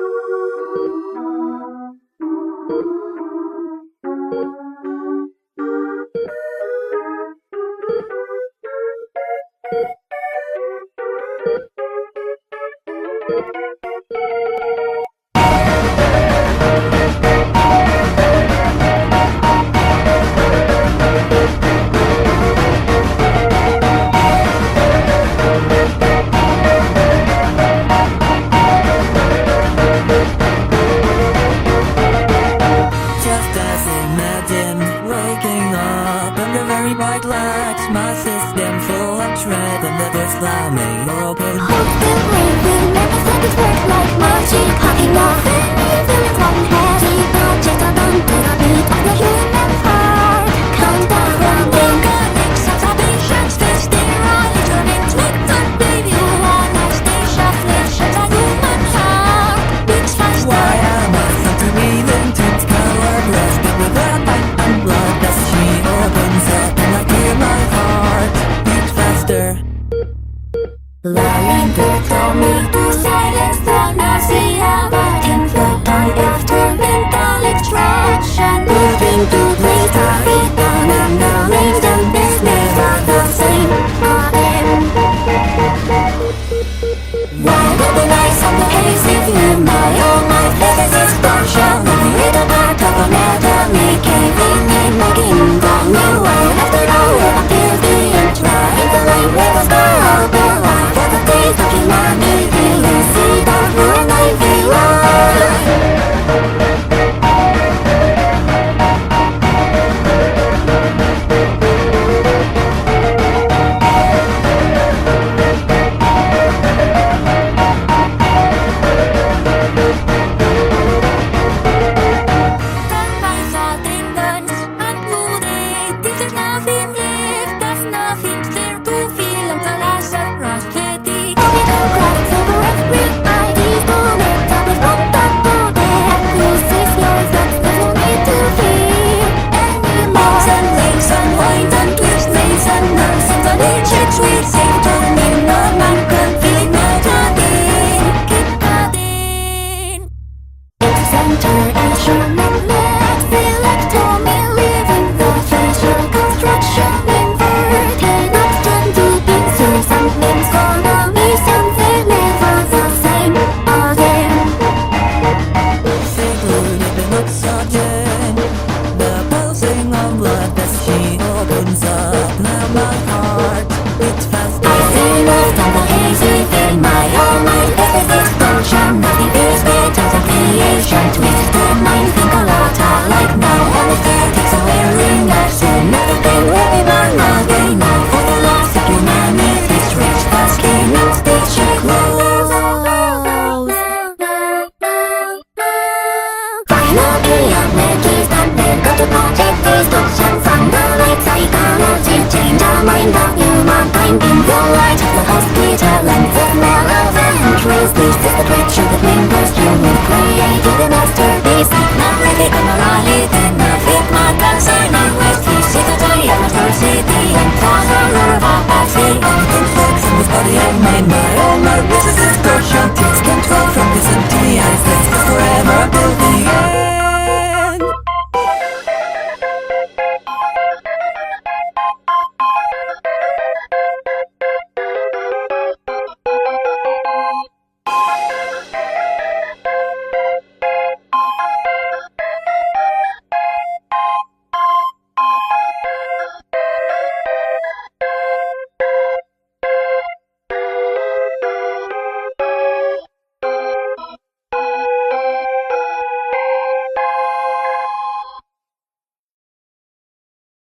you. much red and the display. You're okay. in the light My heart's guitar and the smell of This is the creature that we human created. A masterpiece Now ready on a lolly